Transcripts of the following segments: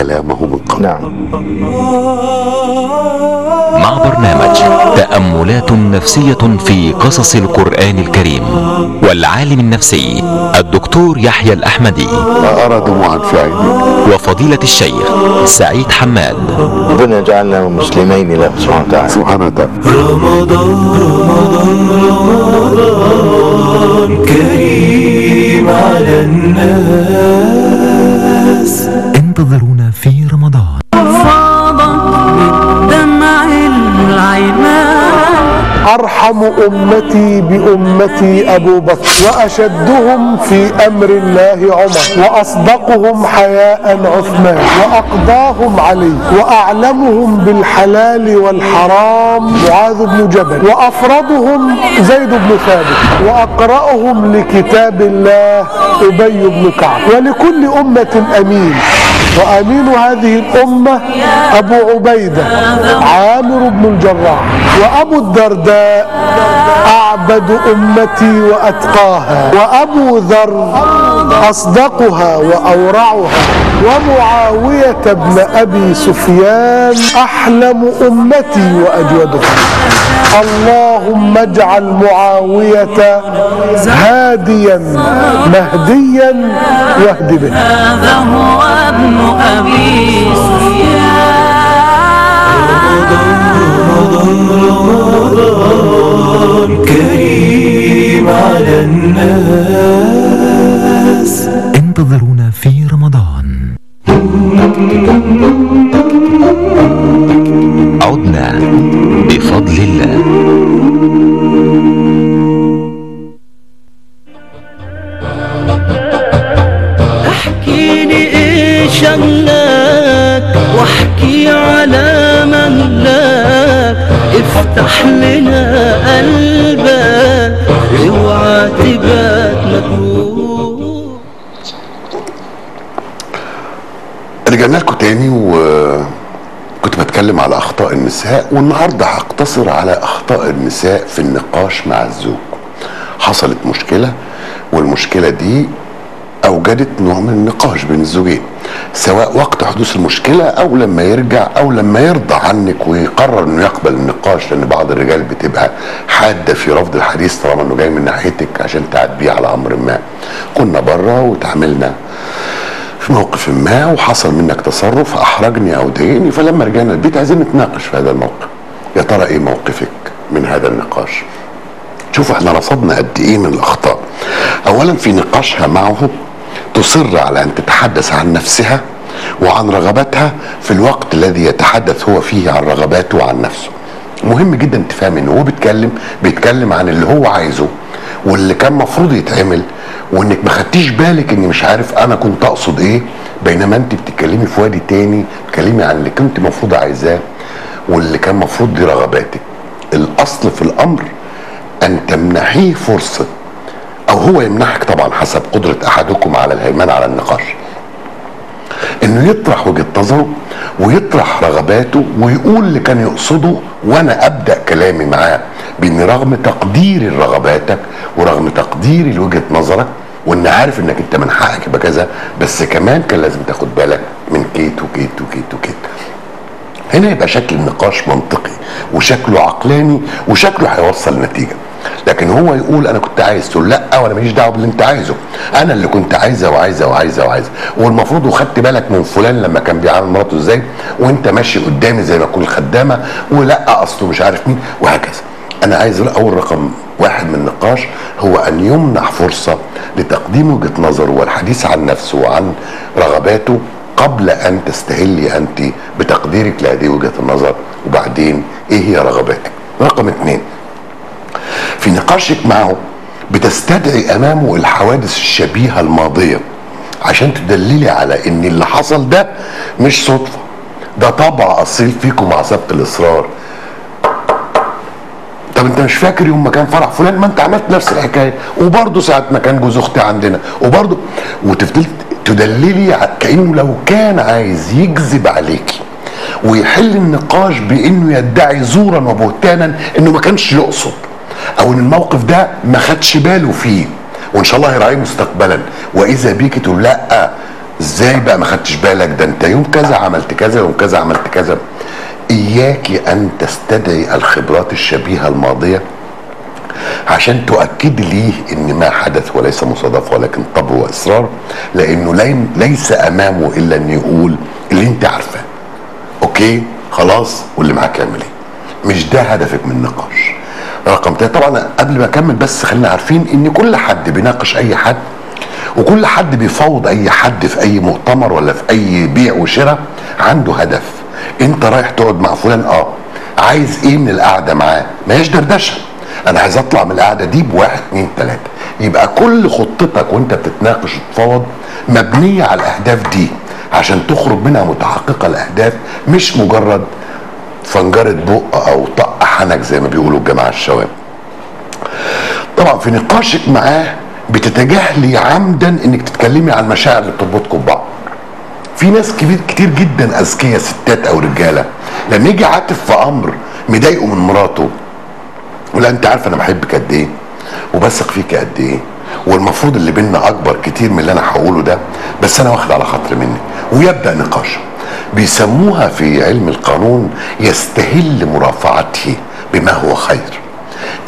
كلامه من قبل نعم. مع برنامج تأملات نفسية في قصص القرآن الكريم والعالم النفسي الدكتور يحيى الأحمدي فأرى دموعا في عينيك وفضيلة الشيخ سعيد حماد. ربنا يجعلنا مسلمين له سبحانه وتعالى. سبحانه وتعالى كريم على الناس. انتظرونا أرحم أمتي بأمتي أبو بكر وأشدهم في أمر الله عمر وأصدقهم حياء عثمان وأقضاهم علي وأعلمهم بالحلال والحرام معاذ بن جبل وأفرضهم زيد بن ثابت وأقرأهم لكتاب الله أبي بن كعب ولكل أمة أمين وأمين هذه الأمة أبو عبيدة عامر بن الجراح وأبو الدرداء أعبد أمتي وأتقاها وأبو ذر أصدقها وأورعها ومعاوية بن أبي سفيان أحلم أمتي وأجودها. اللهم اجعل معاوية هاديا مهديا واهد به. هذا هو ابن أبي رمضان كريم على الناس انتظرونا في رمضان عدنا بفضل الله. قلبك اوعى تبات مكروه رجعنا لكم تاني وكنت بتكلم على أخطاء النساء والنهاردة هقتصر على أخطاء النساء في النقاش مع الزوج. حصلت مشكلة والمشكلة دي أوجدت نوع من النقاش بين الزوجين سواء وقت حدوث المشكلة أو لما يرجع أو لما يرضى عنك ويقرر إنه يقبل النقاش لأن بعض الرجال بتبقى حادة في رفض الحديث طالما إنه جاي من ناحيتك عشان تعاتبيه على أمر ما. كنا بره وتعاملنا في موقف ما وحصل منك تصرف أحرجني أو ضايقني فلما رجعنا البيت عايزين نتناقش في هذا الموقف. يا ترى إيه موقفك من هذا النقاش؟ شوفوا إحنا رصدنا قد إيه من الأخطاء. اولا في نقاشها معه تصر على أن تتحدث عن نفسها وعن رغباتها في الوقت الذي يتحدث هو فيه عن رغباته وعن نفسه. مهم جدا تفهم ان هو بيتكلم بيتكلم عن اللي هو عايزه واللي كان مفروض يتعمل وإنك ما خدتيش بالك إني مش عارف أنا كنت أقصد إيه. بينما أنت بتتكلمي في وادي تاني بتتكلمي عن اللي كنت مفروض عايزاه واللي كان مفروض دي رغباتك. الأصل في الأمر أن تمنحيه فرصة أو هو يمنحك طبعا حسب قدرة أحدكم على الهيمنة على النقاش. إنه يطرح وجهة نظره ويطرح رغباته ويقول اللي كان يقصده وأنا أبدأ كلامي معاه بإن رغم تقديري لرغباتك ورغم تقديري لوجهه نظرك وإن عارف إنك أنت من حقك يبقى كذا بس كمان كان لازم تاخد بالك من كيت وكيت وكيت وكيت. هنا يبقى شكل النقاش منطقي وشكله عقلاني وشكله هيوصل نتيجة. لكن هو يقول أنا كنت عايز تقول لا وأنا ماليش دعوة باللي أنت عايزه. أنا اللي كنت عايزة وعايزة وعايزة وعايزة. والمفروض وخدت بالك من فلان لما كان بيعامل مراته إزاي؟ وأنت ماشي قدامي زي ما تكون الخدامه ولا اصله مش عارف مين وهكذا. أنا عايز اول رقم واحد من النقاش هو أن يمنح فرصة لتقديم وجهة نظره والحديث عن نفسه وعن رغباته قبل أن تستهلي أنت بتقديرك لهذه وجهة النظر. وبعدين إيه هي رغباتك؟ رقم اثنين في نقاشك معه بتستدعي امامه الحوادث الشبيهة الماضية عشان تدللي على إن اللي حصل ده مش صدفة. ده طبع أصيل فيكم مع سبق الإصرار. طب أنت مش فاكر يوم ما كان فرح فلان؟ ما أنت عملت نفس الحكاية. وبرضه ساعة ما كان جوز أختي عندنا. وبرضه وتفضلي تدللي كأنه لو كان عايز يكذب عليكي. ويحل النقاش بإنه يدعي زورا وبهتانا إنه ما كانش يقصد. أو إن الموقف ده ما خدش باله فيه. وإن شاء الله هيراعيه مستقبلا. وإذا بيك تقول لأ إزاي بقى ما خدتش بالك؟ ده أنت يوم كذا عملت كذا يوم كذا عملت كذا. إياك أن تستدعي الخبرات الشبيهة الماضية عشان تؤكد ليه إن ما حدث وليس مصادفه ولكن طب وإصرار. لأنه لي- ليس أمامه إلا أن يقول اللي أنت عارفاه. أوكي؟ خلاص؟ واللي معاك يعمل إيه؟ مش ده هدفك من النقاش. رقم تلاته طبعا قبل ما أكمل بس خلينا عارفين إن كل حد بيناقش أي حد وكل حد بيفاوض أي حد في أي مؤتمر ولا في أي بيع وشراء عنده هدف. أنت رايح تقعد مع فلان آه. عايز إيه من القعدة معاه؟ ما هيش دردشة. أنا عايز أطلع من القعدة دي بواحد اتنين تلاتة. يبقى كل خطتك وأنت بتتناقش وتتفاوض مبنية على الأهداف دي عشان تخرج منها متحققة الأهداف مش مجرد فنجره بق أو طق حنك زي ما بيقولوا الجماعة الشباب طبعا في نقاشك معاه بتتجاهلي عمدا إنك تتكلمي عن المشاعر اللي بتربطكم ببعض. في ناس كبير كتير جدا أذكياء ستات أو رجالة. لما يجي عاتف في أمر مضايقه من مراته ولا أنت عارف أنا بحبك قد إيه وبثق فيك قد إيه والمفروض اللي بينا أكبر كتير من اللي أنا هقوله ده بس أنا واخد على خاطر مني ويبدأ نقاش. بيسموها في علم القانون يستهل مرافعته بما هو خير.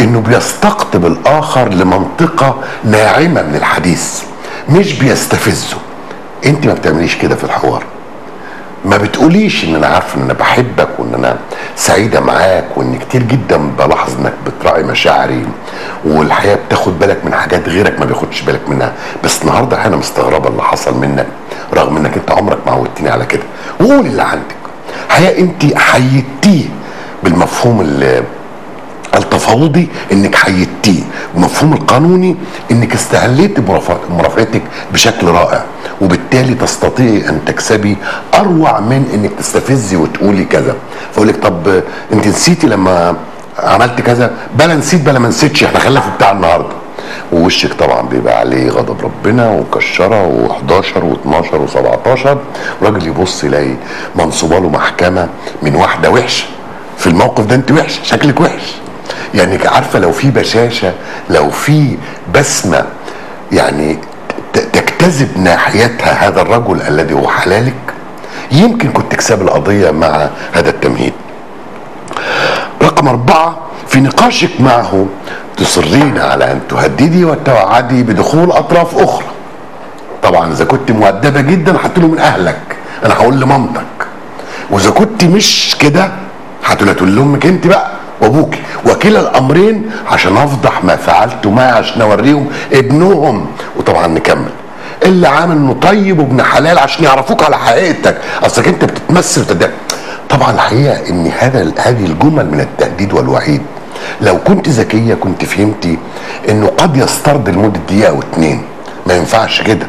إنه بيستقطب الآخر لمنطقة ناعمة من الحديث مش بيستفزه. أنت ما بتعمليش كده في الحوار. ما بتقوليش إن أنا عارف إن أنا بحبك وإن أنا سعيدة معاك وإن كتير جدا بلاحظ إنك بتراعي مشاعري والحقيقة بتاخد بالك من حاجات غيرك ما بياخدش بالك منها. بس النهارده أنا مستغربة اللي حصل منك. رغم إنك أنت عمرك ما عودتني على كده. وقول اللي عندك. الحقيقة أنت حيدتيه بالمفهوم التفاوضي إنك حيدتيه. المفهوم القانوني إنك استهليت مرافع- مرافعتك بشكل رائع. وبالتالي تستطيعي أن تكسبي أروع من إنك تستفزي وتقولي كذا. فأقول لك طب أنت نسيتي لما عملت كذا؟ بلا نسيت بلا ما نسيتش. إحنا خلينا في بتاع النهارده. ووشك طبعا بيبقى عليه غضب ربنا وكشرة و11 و12 و17 راجل يبص يلاقي منصوبة له محكمة من واحدة وحشة. في الموقف ده انت وحش شكلك وحش. يعني عارفة لو في بشاشة لو في بسمة يعني تجتذب ناحيتها هذا الرجل الذي هو حلالك. يمكن كنت تكسب القضية مع هذا التمهيد. رقم أربعة في نقاشك معه تصرين على أن تهددي وتوعدي بدخول أطراف أخرى. طبعا إذا كنت مؤدبة جدا هتقول له من أهلك. أنا هقول لمامتك. وإذا كنت مش كده هتقول لأمك أنت بقى وأبوك وكلا الأمرين عشان أفضح ما فعلته معي عشان أوريهم ابنهم. وطبعا نكمل. اللي عامل إنه طيب وابن حلال عشان يعرفوك على حقيقتك. اصلك انت بتتمثل وتدعي طبعا الحقيقة إن هذا هذه الجمل من التهديد والوعيد. لو كنت ذكية كنت فهمتي إنه قد يسترد لمدة دقيقة أو اتنين. ما ينفعش كده.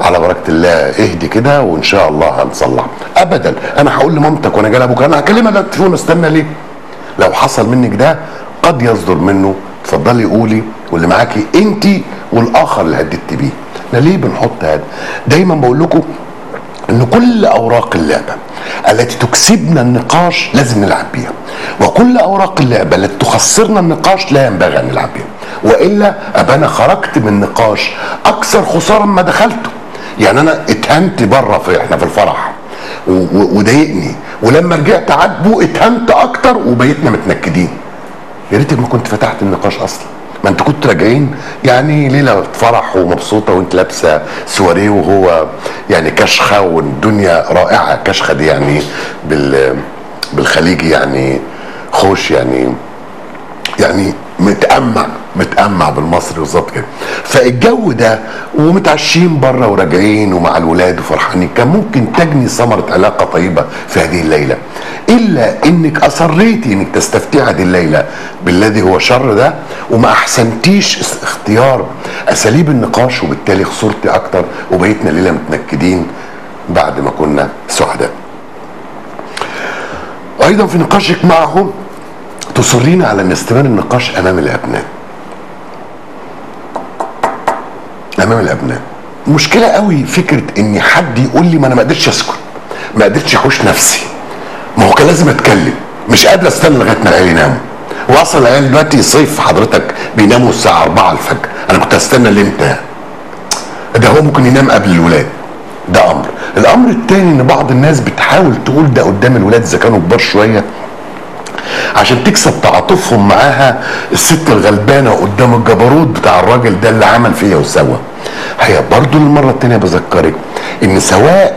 على بركة الله اهدي كده وإن شاء الله هنصلح. ابدا. أنا هقول لمامتك وأنا جاي لأبوك. أنا هكلمها على التليفون. استنى ليه؟ لو حصل منك ده قد يصدر منه. اتفضلي قولي واللي معاكي أنت والآخر اللي هددت بيه. إحنا ليه بنحط هذا؟ دايما بقول لكم إن كل أوراق اللعبة التي تكسبنا النقاش لازم نلعب بيها. وكل أوراق اللعبة التي تخسرنا النقاش لا ينبغي أن نلعب بيها وإلا ابقى أنا خرجت من نقاش أكثر خسارا ما دخلته. يعني أنا اتهنت بره في إحنا في الفرح. وضايقني. ولما رجعت عاتبه اتهنت أكتر وبقيتنا متنكدين. يا ريتك ما كنت فتحت النقاش أصلا. ما انت كنت راجعين؟ يعني ليلة فرح ومبسوطة وأنت لابسة سواريه وهو يعني كشخة والدنيا رائعة. كشخة دي يعني بال بالخليجي يعني خوش يعني يعني متأمع متأمع بالمصري بالظبط كده. فالجو ده ومتعشين بره وراجعين ومع الولاد وفرحانين كان ممكن تجني ثمرة علاقة طيبة في هذه الليلة. إلا إنك أصريتي إنك تستفتي هذه الليلة بالذي هو شر ده وما أحسنتيش اختيار أساليب النقاش وبالتالي خسرتي أكتر وبقيتنا ليلة متنكدين بعد ما كنا سعداء. أيضا في نقاشك معهم تصرين على استمرار النقاش أمام الأبناء. أمام الأبناء. مشكلة قوي فكرة إن حد يقول لي ما أنا ما قدرتش أسكت ما قدرتش احوش نفسي. ما هو كان لازم أتكلم مش قادر أستنى لغاية ما العيال يناموا. واصل العيال دلوقتي صيف حضرتك بيناموا الساعة 4 الفجر أنا كنت استنى لإمتى؟ ده هو ممكن ينام قبل الولاد. ده أمر. الأمر التاني إن بعض الناس بتحاول تقول ده قدام الولاد إذا كانوا كبار شوية. عشان تكسب تعاطفهم معاها الست الغلبانة قدام الجبروت بتاع الراجل ده اللي عمل فيها وسوى هي برضو للمره التانية بذكرك إن سواء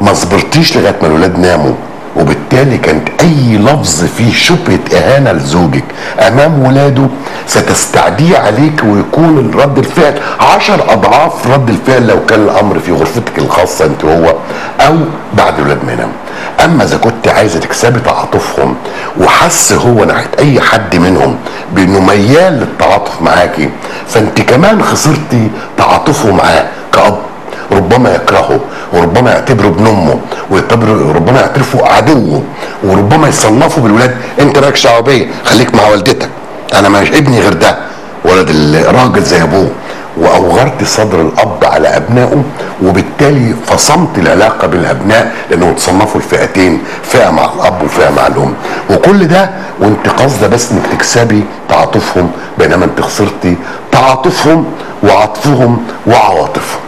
ما صبرتيش لغاية ما الولاد ناموا. وبالتالي كانت أي لفظ فيه شبهة إهانة لزوجك أمام ولاده ستستعديه عليك ويكون رد الفعل عشر أضعاف رد الفعل لو كان الأمر في غرفتك الخاصة أنت وهو أو بعد الولاد ما يناموا أما إذا كنت عايزه تكسبي تعاطفهم وحس هو ناحيه أي حد منهم بأنه ميال للتعاطف معاكي فأنت كمان خسرتي تعاطفه معاه كأب ربما يكرهه وربما يعتبره ابن أمه ويعتبره ربما يعترفه عدوه وربما يصنفه بالولاد. أنت مالكش دعوه خليك مع والدتك. أنا مش ابني غير ده. ولد الراجل زي أبوه. وأوغرت صدر الأب على أبنائه وبالتالي فصمت العلاقة بالابناء لأنه تصنفوا الفئتين فئة مع الأب وفئة مع الأم. وكل ده وأنت قاصده بس إنك تكسبي تعاطفهم بينما أنت خسرتي تعاطفهم وعطفهم وعواطفهم.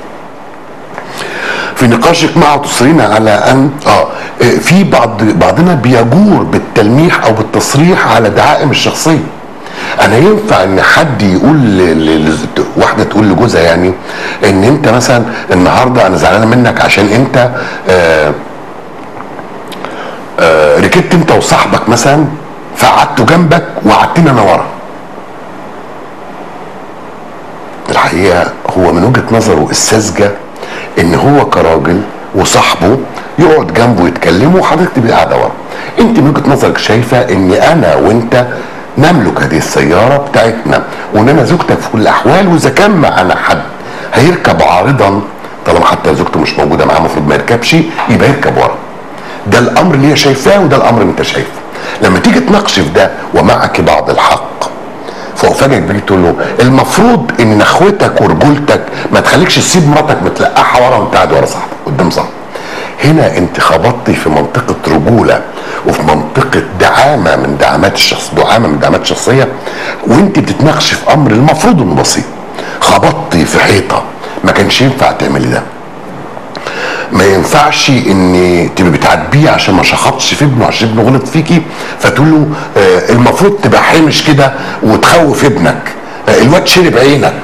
في نقاشك معه تصرين على أن آه في بعض بعضنا بيجور بالتلميح أو بالتصريح على دعائم الشخصية. أنا ينفع إن حد يقول ل- ل- واحدة تقول لجوزها يعني إن أنت مثلا النهارده أنا زعلانة منك عشان أنت آه آه ركبت أنت وصاحبك مثلا فقعدته جنبك وقعدتني أنا ورا. الحقيقة هو من وجهة نظره الساذجه إن هو كراجل وصاحبه يقعد جنبه يتكلموا وحضرتك تبقى قاعدة ورا. انت من وجهة نظرك شايفة إن أنا وإنت نملك هذه السيارة بتاعتنا وإن أنا زوجتك في كل الأحوال وإذا كان معانا حد هيركب عارضا طالما حتى زوجته مش موجودة معاه المفروض ما يركبش يبقى يركب ورا. ده الأمر اللي هي شايفاه وده الأمر اللي أنت شايفه. لما تيجي تناقش في ده ومعك بعض الحق فوفاجئك بيجي تقول له المفروض إن نخوتك ورجولتك ما تخليكش تسيب مراتك متلقحه ورا وأنت قاعد ورا صاحبك قدام صاحبك. هنا أنت خبطتي في منطقة رجولة وفي منطقة دعامة من دعامات الشخص دعامة من دعامات الشخصية وأنت بتتناقشي في أمر المفروض إنه بسيط. خبطتي في حيطة ما كانش ينفع تعملي ده. ما ينفعش ان تبقي بتعاتبيه عشان ما شخطش في ابنه عشان ابنه غلط فيكي. فتقول له آه، المفروض تبقى حامش كده وتخوف ابنك. آه، الواد شرب عينك.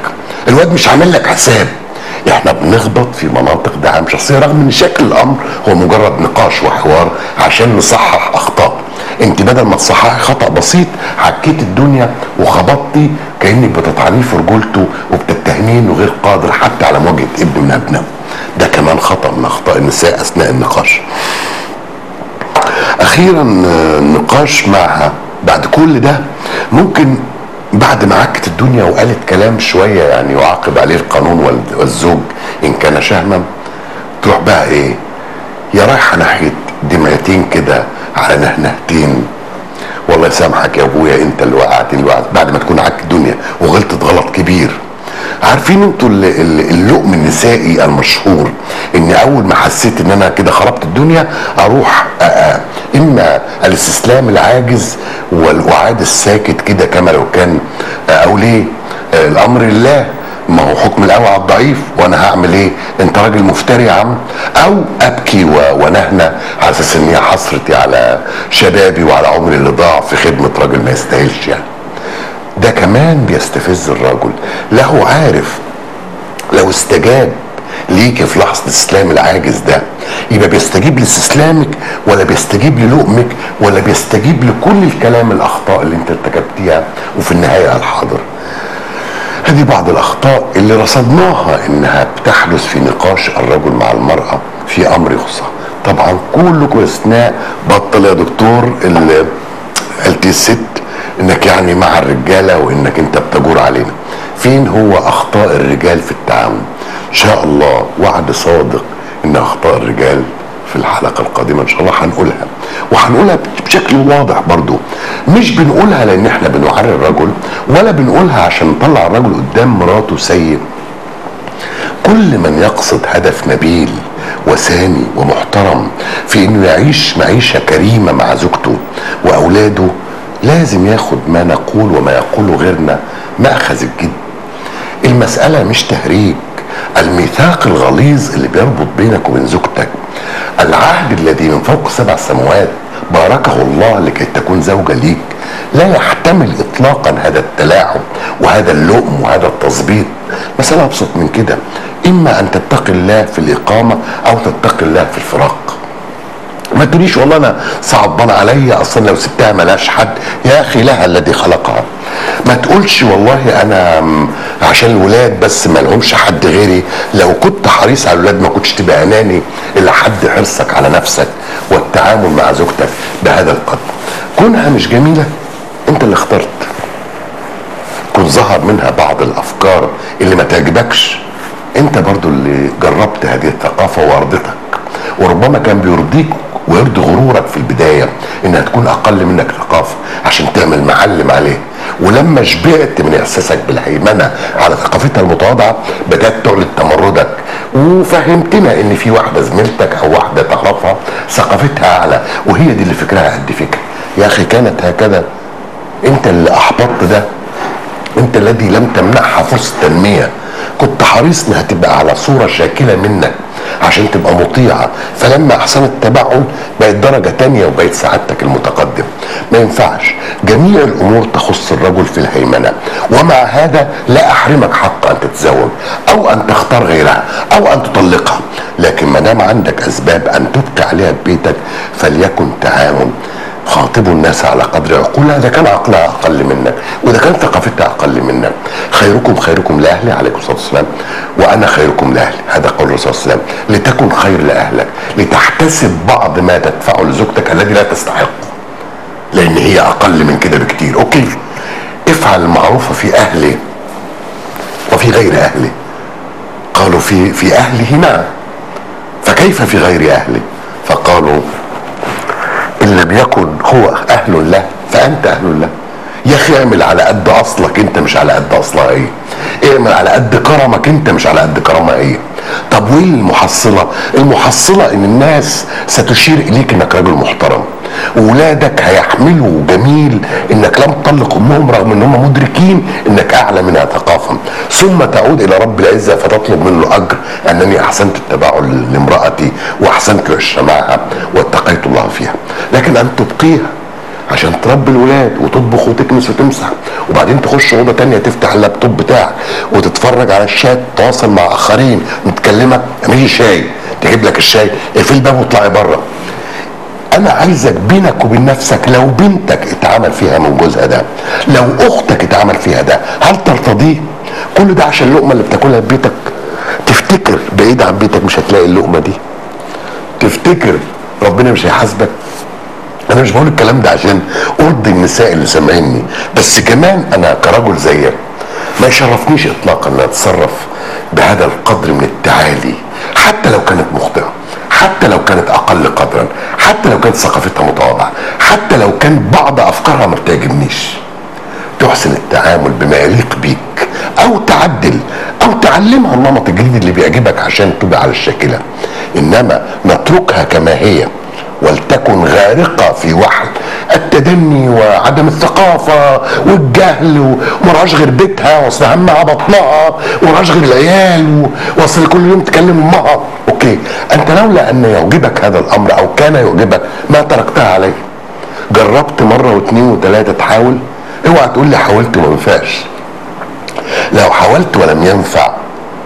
الواد مش عامل لك حساب. إحنا بنخبط في مناطق دعم شخصية رغم إن شكل الأمر هو مجرد نقاش وحوار عشان نصحح أخطاء. أنت بدل ما تصححي خطأ بسيط حكيت الدنيا وخبطتي كأنك بتطعنيه في رجولته وبتتهميه إنه غير قادر حتى على مواجهة ابن من أبنائه. ده كمان خطأ من أخطاء النساء أثناء النقاش. أخيرا آه، النقاش معها بعد كل ده ممكن بعد ما عكت الدنيا وقالت كلام شوية يعني يعاقب عليه القانون وال- والزوج إن كان شهما تروح بقى إيه؟ يا رايحة ناحية دمعتين كده على نهنهتين. والله يسامحك يا أبويا أنت اللي وقعتني الوقت بعد ما تكون عك الدنيا وغلطت غلط كبير. عارفين أنتوا ال- ال- اللؤم النسائي المشهور ان اول ما حسيت ان أنا كده خربت الدنيا أروح أ- أ- إما الاستسلام العاجز والاعاد الساكت كده كما لو كان أو ليه آه، الأمر لله. ما هو حكم القوي على الضعيف وأنا هعمل إيه؟ أنت راجل مفتري يا عم. أو أبكي ونهنى على أساس إن هي حسرتي على شبابي وعلى عمري اللي ضاع في خدمة راجل ما يستاهلش يعني. ده كمان بيستفز الرجل له عارف لو استجاب ليك في لحظة الاستسلام العاجز ده يبقى بيستجيب لاستسلامك ولا بيستجيب للؤمك ولا بيستجيب لكل الكلام الأخطاء اللي انت ارتكبتيها وفي النهاية الحاضر هذه بعض الأخطاء اللي رصدناها إنها بتحدث في نقاش الرجل مع المرأة في أمر يخصها طبعا كلكم استثناء بطل يا دكتور قلت الست إنك يعني مع الرجالة وإنك أنت بتجور علينا. فين هو أخطاء الرجال في التعامل إن شاء الله وعد صادق إن أخطاء الرجال في الحلقة القادمة إن شاء الله هنقولها. وهنقولها بشكل واضح برضو. مش بنقولها لأن إحنا بنعري الرجل ولا بنقولها عشان نطلع الرجل قدام مراته سيء كل من يقصد هدف نبيل وسامي ومحترم في إنه يعيش معيشة كريمة مع زوجته وأولاده لازم ياخد ما نقول وما يقوله غيرنا مأخذ الجد. المسألة مش تهريج. الميثاق الغليظ اللي بيربط بينك وبين زوجتك. العهد الذي من فوق سبع سماوات باركه الله لكي تكون زوجة ليك لا يحتمل اطلاقا هذا التلاعب وهذا اللؤم وهذا التظبيط. مسألة أبسط من كده. إما أن تتقي الله في الإقامة أو تتقي الله في الفراق. ما تقوليش والله أنا صعبان عليا أصلا لو سبتها ملاش حد. يا أخي لها الذي خلقها. ما تقولش والله أنا عشان الولاد بس ما لهمش حد غيري. لو كنت حريص على الولاد ما كنتش تبقى أناني إلا حد حرصك على نفسك والتعامل مع زوجتك بهذا القدر. كونها مش جميلة أنت اللي اخترت. كن ظهر منها بعض الأفكار اللي ما تعجبكش. أنت برضو اللي جربت هذه الثقافة وأرضتك. وربما كان بيرضيك ويرضي غرورك في البداية إنها تكون أقل منك ثقافه عشان تعمل معلم عليه. ولما شبعت من إحساسك بالهيمنة على ثقافتها المتواضعة بدأت تعلن تمردك. وفهمتنا إن في واحدة زميلتك أو واحدة تعرفها ثقافتها أعلى وهي دي اللي فكرها قد فكره يا أخي كانت هكذا. أنت اللي أحبطت ده. أنت الذي لم تمنحها فرصه تنميه كنت حريص إنها تبقى على صورة شاكلة منك عشان تبقى مطيعة. فلما أحسنت التبعل بقت درجة تانية وبقت سعادتك المتقدم ما ينفعش. جميع الأمور تخص الرجل في الهيمنة. ومع هذا لا أحرمك حق أن تتزوج أو أن تختار غيرها أو أن تطلقها. لكن ما دام عندك أسباب أن تبقي عليها ببيتك فليكن تعاون. خاطبوا الناس على قدر عقولها اذا كان عقلها أقل منك وإذا كان ثقافتها أقل منك خيركم خيركم لأهلي عليكم الصلاة والسلام. وأنا خيركم لأهلي هذا قول الرسول صلى الله عليه وسلم. لتكن خير لأهلك لتحتسب بعض ما تدفعه لزوجتك الذي لا تستحقه. لأن هي أقل من كده بكتير. okay. افعل المعروف في اهله وفي غير اهله قالوا في في اهله نعم فكيف في غير اهله فقالوا إن لم يكن هو أهل له فأنت أهل له يا أخي اعمل على قد أصلك أنت مش على قد أصلها هي اعمل على قد كرمك أنت مش على قد كرمها هي طب وايه المحصلة المحصله إن الناس ستشير إليك إنك راجل محترم. وولادك هيحملوا جميل إنك لم تطلق أمهم رغم إن هم مدركين إنك أعلى منها ثقافه ثم تعود إلى رب العزة فتطلب منه الاجر أنني أحسنت التباعل لامرأتي وأحسنت العشره معها واتقيت الله فيها. لكن أن تبقيها عشان تربي الولاد وتطبخ وتكنس وتمسح. وبعدين تخش أوضة تانية تفتح اللابتوب بتاعك وتتفرج على الشات تواصل مع آخرين متكلمه اعملي شاي. تجيب لك الشاي اقفل الباب واطلعي بره. أنا عايزك بينك وبين نفسك لو بنتك اتعمل فيها من جوزها ده لو أختك اتعمل فيها ده هل ترتضيه؟ كل ده عشان اللقمة اللي بتاكلها في بيتك؟ تفتكر بعيد عن بيتك مش هتلاقي اللقمة دي؟ تفتكر ربنا مش هيحاسبك؟ أنا مش بقول الكلام ده عشان ارضي النساء اللي سامعيني بس كمان أنا كرجل زيك ما يشرفنيش اطلاقا ان أتصرف بهذا القدر من التعالي حتى لو كانت مخطئة. حتى لو كانت أقل قدرا حتى لو كانت ثقافتها متواضعة حتى لو كان بعض أفكارها ما بتعجبنيش. تحسن التعامل بما يليق بيك أو تعدل أو تعلمها النمط الجديد اللي بيعجبك عشان تبقى على الشاكلة. إنما نتركها كما هي ولتكن غارقة في وحل. التدني وعدم الثقافة والجهل ومرهاش غير بيتها واصل همها بطنها ومرهاش غير العيال واصل كل يوم تكلم أمها. أوكي. أنت لولا أن يعجبك هذا الأمر أو كان يعجبك ما تركتها عليه. جربت مرة واثنين وثلاثة تحاول اوعى تقول لي حاولت وما ينفعش. لو حاولت ولم ينفع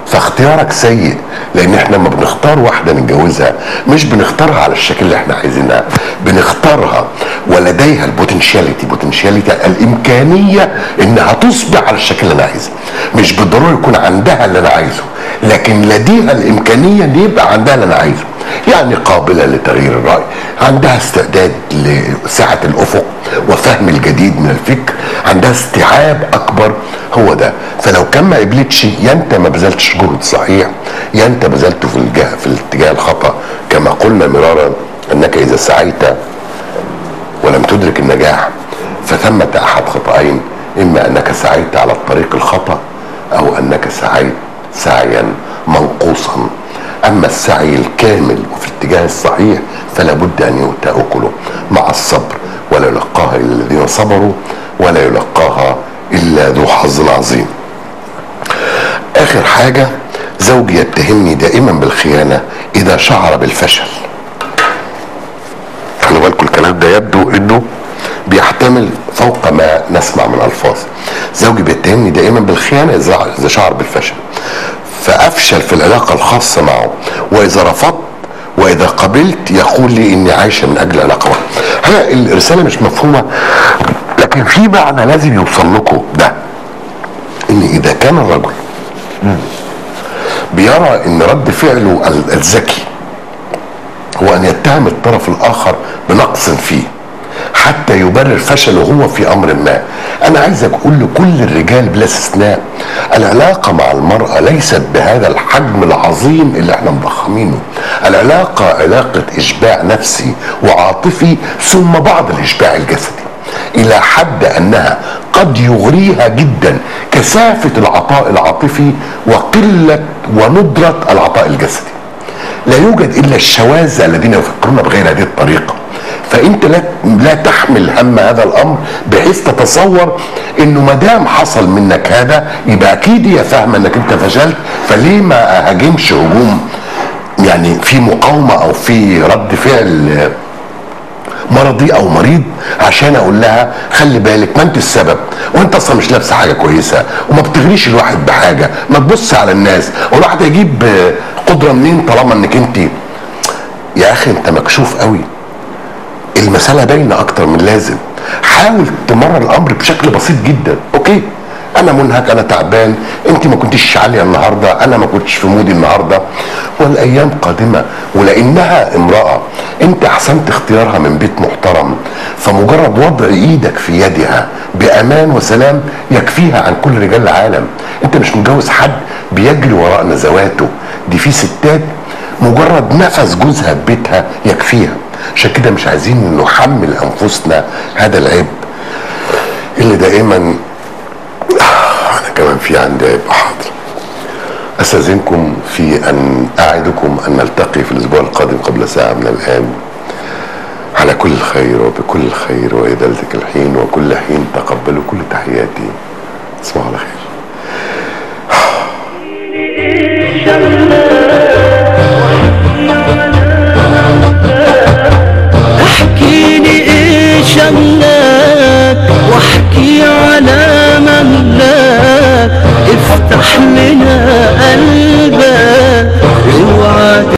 فاختيارك سيء لأن إحنا لما بنختار واحدة نتجوزها مش بنختارها على الشكل اللي إحنا عايزينها بنختارها ولديها ال potentiality potentiality الإمكانية إنها تصبح على الشكل اللي أنا عايزه مش بالضرورة يكون عندها اللي أنا عايزه. لكن لديها الإمكانية ان يبقى عندها اللي أنا عايزه. يعني قابلة لتغيير الرأي عندها استعداد لسعة الأفق وفهم الجديد من الفكر عندها استيعاب أكبر. هو ده. فلو كان ما قبلتش يا أنت ما بذلتش جهد صحيح يا أنت بذلته في الجهه في الاتجاه الخطأ. كما قلنا مرارا أنك إذا سعيت ولم تدرك النجاح فثمة أحد خطأين إما أنك سعيت على الطريق الخطأ أو أنك سعيت سعيا منقوصا. أما السعي الكامل وفي الاتجاه الصحيح فلا بد أن يؤتى أكله مع الصبر ولا يلقاها إلا الذين صبروا ولا يلقاها إلا ذو حظ عظيم. آخر حاجة زوجي يتهمني دائما بالخيانة إذا شعر بالفشل. خلي بالكم الكلام ده يبدو إنه بيحتمل فوق ما نسمع من ألفاظ. زوجي بيتهمني دائما بالخيانة إذا شعر بالفشل. فأفشل في العلاقة الخاصة معه. وإذا رفضت وإذا قبلت يقول لي إني عايشه من أجل علاقه واحدة ها الرسالة مش مفهومة لكن في معنى لازم يوصل لكم ده. إن إذا كان الرجل بيرى إن رد فعله ال- الذكي هو ان يتهم الطرف الآخر بنقص فيه حتى يبرر فشله هو في أمر ما. أنا عايز أقول لكل الرجال بلا استثناء العلاقة مع المرأة ليست بهذا الحجم العظيم اللي إحنا مضخمينه العلاقة علاقة إشباع نفسي وعاطفي ثم بعض الإشباع الجسدي. إلى حد أنها قد يغريها جدا كثافة العطاء العاطفي وقلة وندرة العطاء الجسدي. لا يوجد إلا الشواذ الذين يفكرون بغير هذه الطريقة. فانت لا لا تحمل هم هذا الأمر بحيث تتصور إنه ما دام حصل منك هذا يبقى أكيد هي فاهمة إنك أنت فشلت فليه ما هاجمش هجوم؟ يعني في مقاومة أو في رد فعل مرضي أو مريض عشان أقول لها خلي بالك ما أنت السبب وأنت أصلا مش لابسة حاجة كويسة وما بتغريش الواحد بحاجة ما تبص على الناس والواحد هيجيب قدرة منين طالما إنك انت يا أخي أنت مكشوف قوي. المسألة باينة أكتر من لازم. حاول تمرر الأمر بشكل بسيط جدا. أوكي؟ أنا منهك أنا تعبان. أنت ما كنتش عالية النهاردة. أنا ما كنتش في مودي النهاردة. والأيام قادمة ولأنها امرأة أنت أحسنت اختيارها من بيت محترم. فمجرد وضع إيدك في يدها بأمان وسلام يكفيها عن كل رجال العالم. أنت مش متجوز حد بيجري وراء نزواته. دي في ستات مجرد نفس جوزها في بيتها يكفيها. عشان كده مش عايزين نحمل أنفسنا هذا العيب اللي دائما آه، أنا كمان في عندي عيب حاضر. أستأذنكم في أن أعدكم أن نلتقي في الأسبوع القادم قبل ساعة من الآن. على كل خير وبكل خير واذا ذلك الحين وكل حين تقبلوا كل تحياتي. تصبحوا على خير. ملاك واحكي على من لاك افتح لنا قلبك